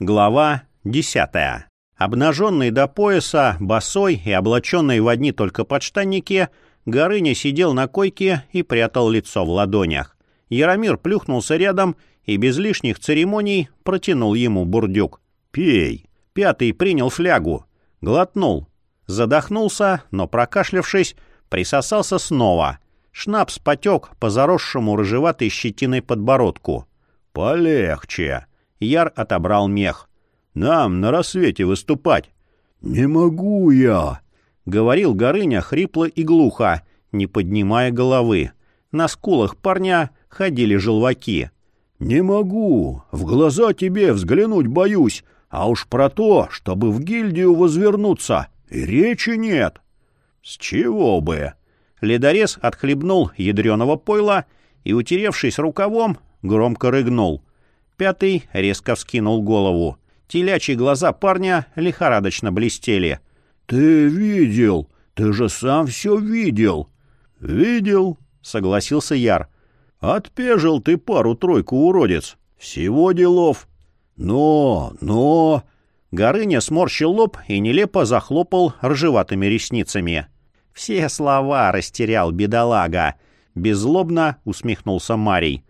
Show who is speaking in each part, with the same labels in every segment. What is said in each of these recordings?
Speaker 1: Глава десятая. Обнаженный до пояса, босой и облаченный в одни только подштанники, Горыня сидел на койке и прятал лицо в ладонях. Яромир плюхнулся рядом и без лишних церемоний протянул ему бурдюк. «Пей!» Пятый принял флягу. Глотнул. Задохнулся, но, прокашлявшись, присосался снова. Шнапс потек по заросшему рыжеватой щетиной подбородку. «Полегче!» Яр отобрал мех. «Нам на рассвете выступать».
Speaker 2: «Не могу я», —
Speaker 1: говорил Горыня хрипло и глухо, не поднимая головы. На скулах парня ходили желваки.
Speaker 2: «Не могу. В глаза тебе взглянуть боюсь. А уж про то, чтобы в гильдию возвернуться, и речи нет».
Speaker 1: «С чего бы?» Ледорез отхлебнул ядреного пойла и, утеревшись рукавом, громко рыгнул. Пятый резко вскинул голову. Телячьи глаза парня лихорадочно блестели.
Speaker 2: «Ты видел! Ты же сам все видел!»
Speaker 1: «Видел!» — согласился Яр. «Отпежил ты пару-тройку, уродец! Всего делов!»
Speaker 2: «Но, но...»
Speaker 1: Горыня сморщил лоб и нелепо захлопал ржеватыми ресницами. «Все слова растерял бедолага!» Беззлобно усмехнулся Марий.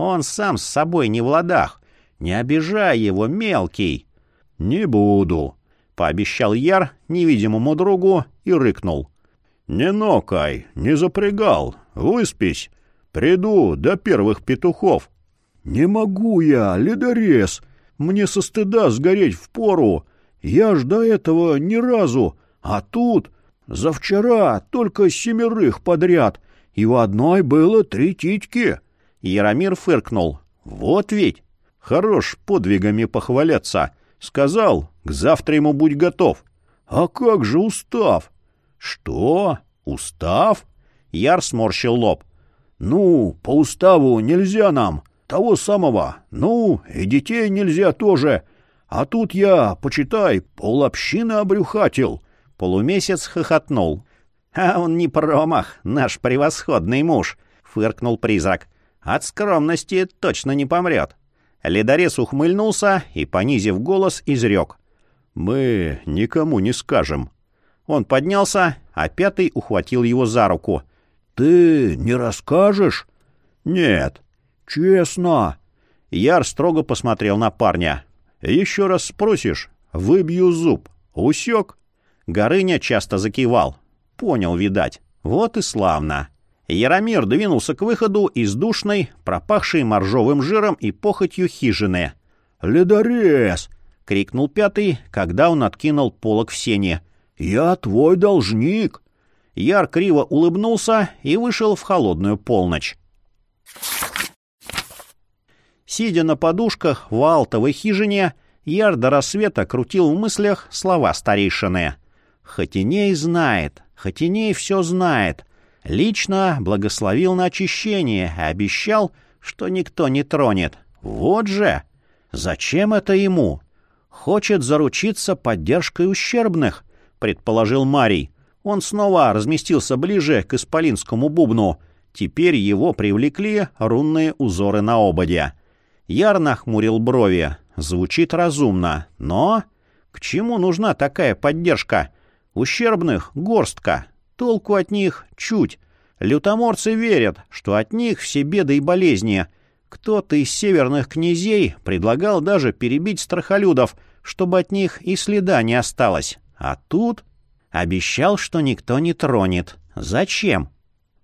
Speaker 1: Он сам с собой не в ладах. Не обижай его, мелкий. — Не буду, — пообещал Яр невидимому другу и рыкнул. — Не нокай, не запрягал, выспись. Приду до первых петухов.
Speaker 2: — Не могу я, ледорез. Мне со стыда сгореть в пору. Я ж до этого ни разу. А тут за вчера только семерых подряд, и в одной было три титьки.
Speaker 1: Яромир фыркнул. «Вот ведь! Хорош подвигами похваляться. Сказал, к завтра ему будь готов. А как же устав?» «Что? Устав?» Яр сморщил лоб.
Speaker 2: «Ну, по уставу нельзя нам. Того самого. Ну, и детей нельзя тоже. А тут я, почитай, полобщины обрюхатил».
Speaker 1: Полумесяц хохотнул. «А он не промах, наш превосходный муж», — фыркнул призрак. От скромности точно не помрет. Ледорез ухмыльнулся и, понизив голос, изрек. «Мы никому не скажем». Он поднялся, а пятый ухватил его за руку.
Speaker 2: «Ты не расскажешь?»
Speaker 1: «Нет».
Speaker 2: «Честно?»
Speaker 1: Яр строго посмотрел на парня. «Еще раз спросишь, выбью зуб. Усек?» Горыня часто закивал. Понял, видать. Вот и славно. Яромир двинулся к выходу из душной, пропахшей моржовым жиром и похотью хижины.
Speaker 2: «Ледорез!»
Speaker 1: — крикнул пятый, когда он откинул полок в сене.
Speaker 2: «Я твой должник!»
Speaker 1: Яр криво улыбнулся и вышел в холодную полночь. Сидя на подушках в алтовой хижине, Яр до рассвета крутил в мыслях слова старейшины. «Хотиней знает, Хотиней все знает, Лично благословил на очищение, и обещал, что никто не тронет. Вот же! Зачем это ему? Хочет заручиться поддержкой ущербных, предположил Марий. Он снова разместился ближе к исполинскому бубну. Теперь его привлекли рунные узоры на ободе. Яр нахмурил брови. Звучит разумно, но... К чему нужна такая поддержка? Ущербных — горстка, Толку от них чуть. Лютоморцы верят, что от них все беды и болезни. Кто-то из северных князей предлагал даже перебить страхолюдов, чтобы от них и следа не осталось. А тут обещал, что никто не тронет. Зачем?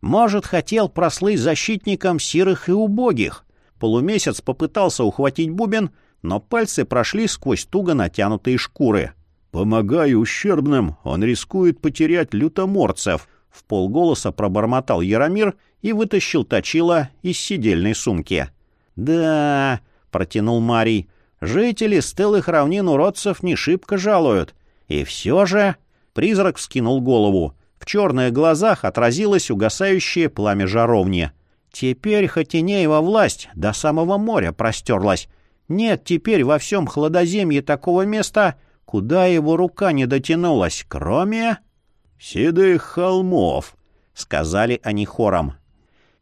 Speaker 1: Может, хотел прослыть защитником сирых и убогих. Полумесяц попытался ухватить бубен, но пальцы прошли сквозь туго натянутые шкуры. «Помогая ущербным, он рискует потерять лютоморцев», — в полголоса пробормотал Яромир и вытащил точила из сидельной сумки. «Да», — протянул Марий, — «жители стылых равнин уродцев не шибко жалуют. И все же...» — призрак вскинул голову. В черных глазах отразилось угасающее пламя жаровни. «Теперь Хотинеева власть до самого моря простерлась. Нет теперь во всем хладоземье такого места, куда его рука не дотянулась, кроме... «Седых холмов», — сказали они хором.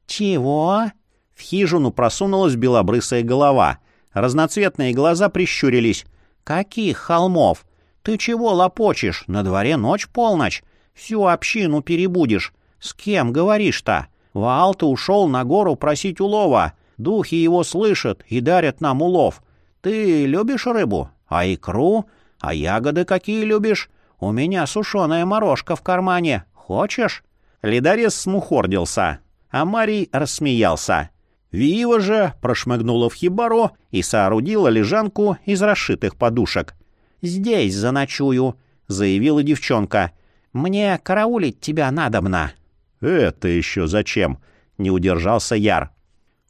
Speaker 1: «Чего?» В хижину просунулась белобрысая голова. Разноцветные глаза прищурились. «Каких холмов? Ты чего лопочешь? На дворе ночь-полночь. Всю общину перебудешь. С кем говоришь-то? Ваал-то ушел на гору просить улова. Духи его слышат и дарят нам улов. Ты любишь рыбу? А икру? А ягоды какие любишь? У меня сушеная морожка в кармане. Хочешь?» Ледорез смухордился, а Марий рассмеялся. Виива же прошмыгнула в хибару и соорудила лежанку из расшитых подушек. «Здесь заночую», — заявила девчонка. «Мне караулить тебя надобно».
Speaker 2: «Это еще зачем?» — не удержался Яр.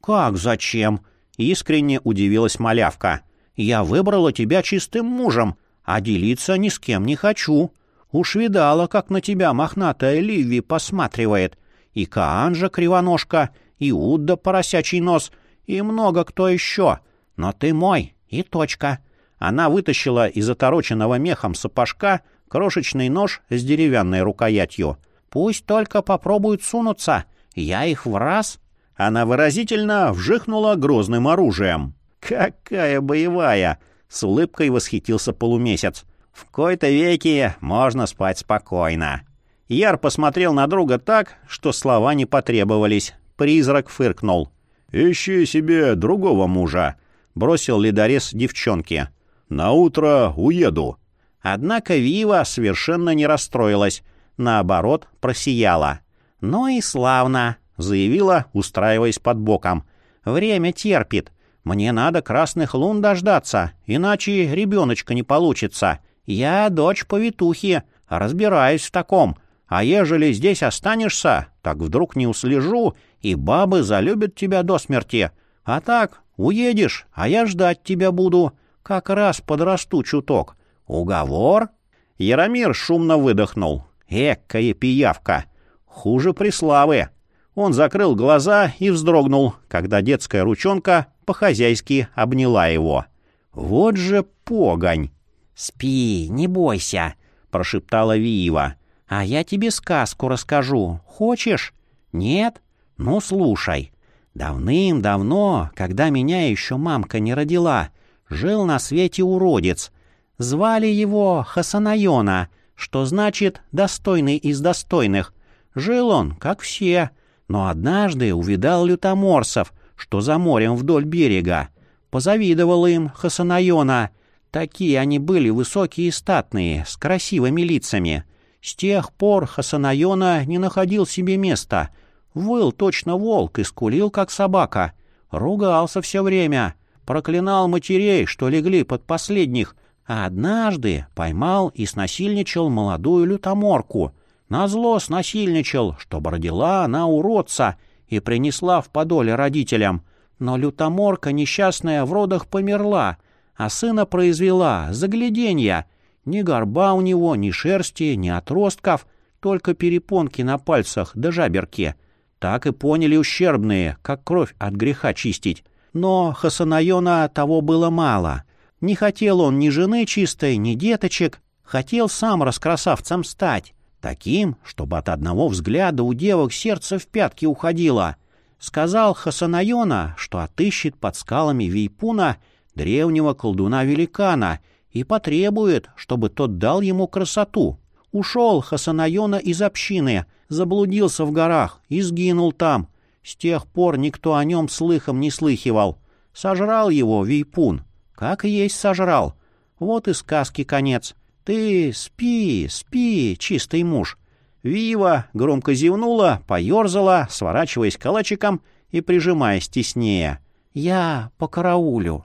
Speaker 1: «Как зачем?» — искренне удивилась малявка. «Я выбрала тебя чистым мужем, а делиться ни с кем не хочу. Уж видала, как на тебя мохнатая Ливи посматривает. И Каанжа кривоножка, и Удда поросячий нос, и много кто еще. Но ты мой, и точка». Она вытащила из отороченного мехом сапожка крошечный нож с деревянной рукоятью. «Пусть только попробуют сунуться. Я их в раз...» Она выразительно вжихнула грозным оружием. «Какая боевая!» — с улыбкой восхитился полумесяц. «В кои-то веки можно спать спокойно». Яр посмотрел на друга так, что слова не потребовались. Призрак фыркнул.
Speaker 2: «Ищи себе другого мужа», — бросил ледорез девчонке. «На утро уеду».
Speaker 1: Однако Вива совершенно не расстроилась. Наоборот, просияла. «Ну и славно», — заявила, устраиваясь под боком. «Время терпит. Мне надо красных лун дождаться, иначе ребеночка не получится. Я дочь повитухи, разбираюсь в таком. А ежели здесь останешься, так вдруг не услежу, и бабы залюбят тебя до смерти. А так, уедешь, а я ждать тебя буду. Как раз подрасту чуток. Уговор?» Яромир шумно выдохнул. «Экая пиявка! Хуже Преславы!» Он закрыл глаза и вздрогнул, когда детская ручонка по-хозяйски обняла его. «Вот же погонь!» «Спи, не бойся!» — прошептала Виева. «А я тебе сказку расскажу. Хочешь? Нет? Ну, слушай. Давным-давно, когда меня еще мамка не родила, жил на свете уродец. Звали его Хасанайона, что значит «достойный из достойных». Жил он, как все, но однажды увидал лютоморсов, что за морем вдоль берега. Позавидовал им Хасанайона. Такие они были высокие и статные, с красивыми лицами. С тех пор Хасанайона не находил себе места. Выл точно волк и скулил, как собака. Ругался все время. Проклинал матерей, что легли под последних, а однажды поймал и снасильничал молодую лютоморку — Назло снасильничал, чтобы родила она уродца и принесла в подоле родителям. Но лютоморка несчастная в родах померла, а сына произвела, загляденья. Ни горба у него, ни шерсти, ни отростков, только перепонки на пальцах да жаберки. Так и поняли ущербные, как кровь от греха чистить. Но Хасанайона того было мало. Не хотел он ни жены чистой, ни деточек, хотел сам раскрасавцем стать. Таким, чтобы от одного взгляда у девок сердце в пятки уходило. Сказал Хасанайона, что отыщет под скалами Вейпуна древнего колдуна-великана и потребует, чтобы тот дал ему красоту. Ушел Хасанайона из общины, заблудился в горах и сгинул там. С тех пор никто о нем слыхом не слыхивал. Сожрал его Вейпун. Как и есть сожрал. Вот и сказки конец. «Ты спи, спи, чистый муж!» Вива громко зевнула, поерзала, сворачиваясь калачиком и прижимаясь теснее. «Я по караулю».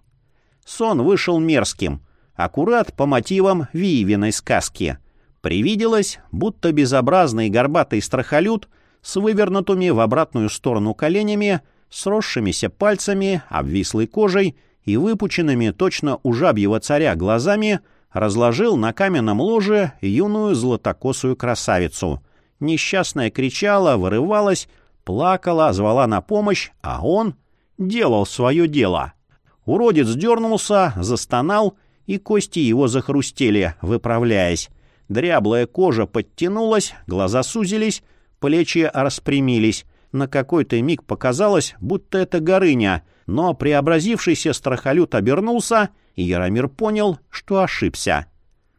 Speaker 1: Сон вышел мерзким, аккурат по мотивам Виевиной сказки. Привиделось, будто безобразный горбатый страхолюд с вывернутыми в обратную сторону коленями, сросшимися пальцами, обвислой кожей и выпученными точно у жабьего царя глазами — разложил на каменном ложе юную златокосую красавицу. Несчастная кричала, вырывалась, плакала, звала на помощь, а он делал свое дело. Уродец дернулся, застонал, и кости его захрустели, выправляясь. Дряблая кожа подтянулась, глаза сузились, плечи распрямились. На какой-то миг показалось, будто это горыня, Но преобразившийся страхолюд обернулся, и Яромир понял, что ошибся.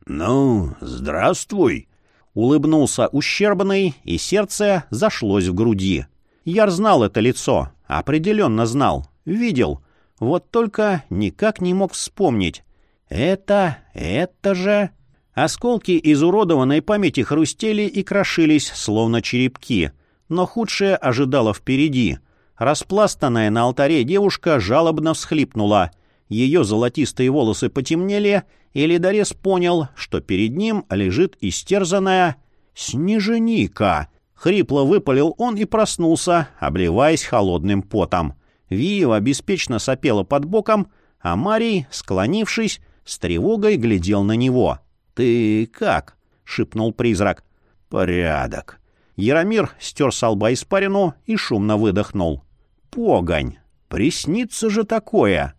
Speaker 2: «Ну, здравствуй!»
Speaker 1: Улыбнулся ущербный, и сердце зашлось в груди. Яр знал это лицо, определенно знал, видел, вот только никак не мог вспомнить. Это, это же... Осколки изуродованной памяти хрустели и крошились, словно черепки, но худшее ожидало впереди. Распластанная на алтаре девушка жалобно всхлипнула. Ее золотистые волосы потемнели, и Ледорез понял, что перед ним лежит истерзанная «Снеженика». Хрипло выпалил он и проснулся, обливаясь холодным потом. Виева беспечно сопела под боком, а Марий, склонившись, с тревогой глядел на него. «Ты как?» — шепнул призрак.
Speaker 2: «Порядок».
Speaker 1: Яромир стер с лба испарину и шумно выдохнул. «Погонь! Приснится же такое!»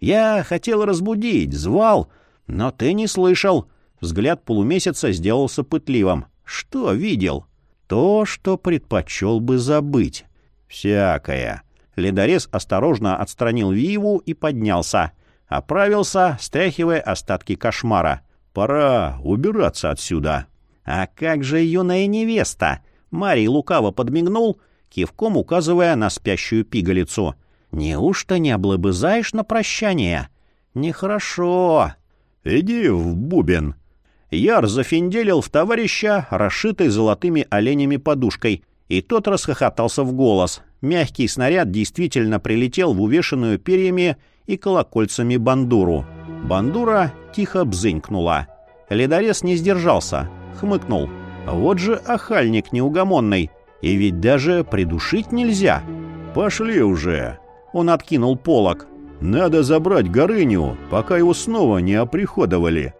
Speaker 1: «Я хотел разбудить, звал, но ты не слышал». Взгляд полумесяца сделался пытливым. «Что видел?» «То, что предпочел бы забыть». «Всякое». Ледорез осторожно отстранил Виеву и поднялся. Оправился, стряхивая остатки кошмара. «Пора убираться отсюда». «А как же юная невеста?» Марий лукаво подмигнул, кивком указывая на спящую пигалицу. «Неужто не облобызаешь на прощание?» «Нехорошо».
Speaker 2: «Иди в бубен».
Speaker 1: Яр зафинделил в товарища, расшитой золотыми оленями подушкой, и тот расхохотался в голос. Мягкий снаряд действительно прилетел в увешанную перьями и колокольцами бандуру. Бандура тихо бзынькнула. Ледорез не сдержался, хмыкнул. Вот же охальник неугомонный. И ведь даже придушить нельзя.
Speaker 2: «Пошли уже!»
Speaker 1: Он откинул полог.
Speaker 2: «Надо забрать Горыню, пока его снова не оприходовали».